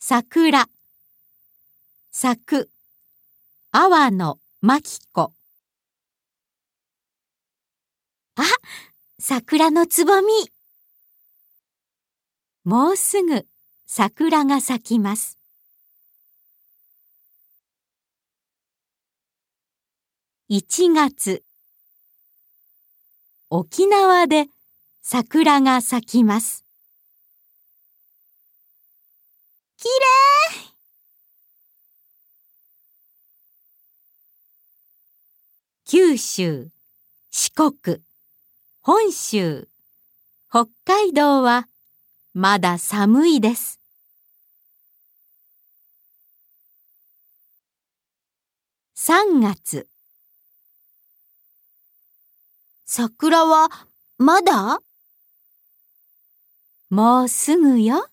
桜。咲く阿波野真紀子。あ、桜のつぼみ。もうすぐ桜が咲きます。1月。沖縄で桜が咲きますきれい九州、四国、本州、北海道はまだ寒いです。3月桜はまだ？もうすぐよ。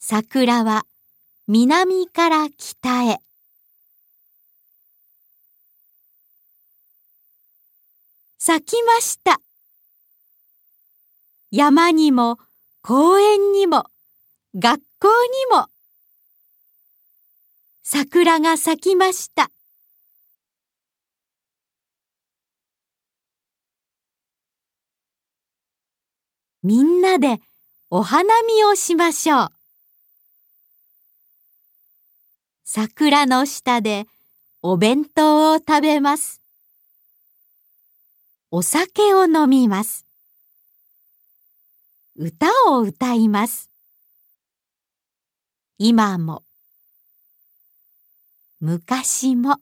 桜は南から北へ。咲きました。山にも公園にも学校にも桜が咲きました。みんなでお花見をしましょう。桜の下でお弁当を食べます。お酒を飲みます。歌を歌います。今も昔も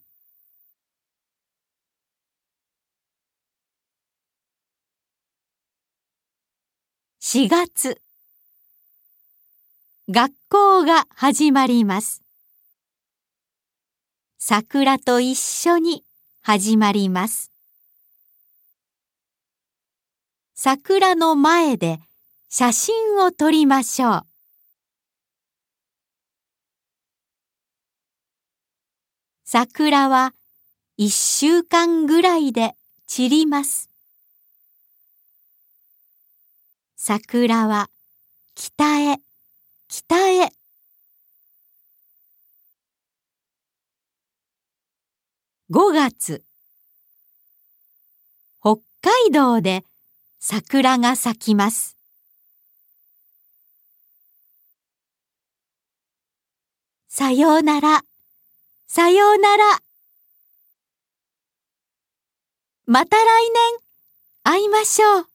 4月学校が始まります。桜と一緒に始まります。桜の前で写真を撮りましょう。桜は一週間ぐらいで散ります。桜は北へ北へ5月北海道で桜が咲きます。さようなら。さようなら。また来年会いましょう。